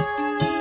you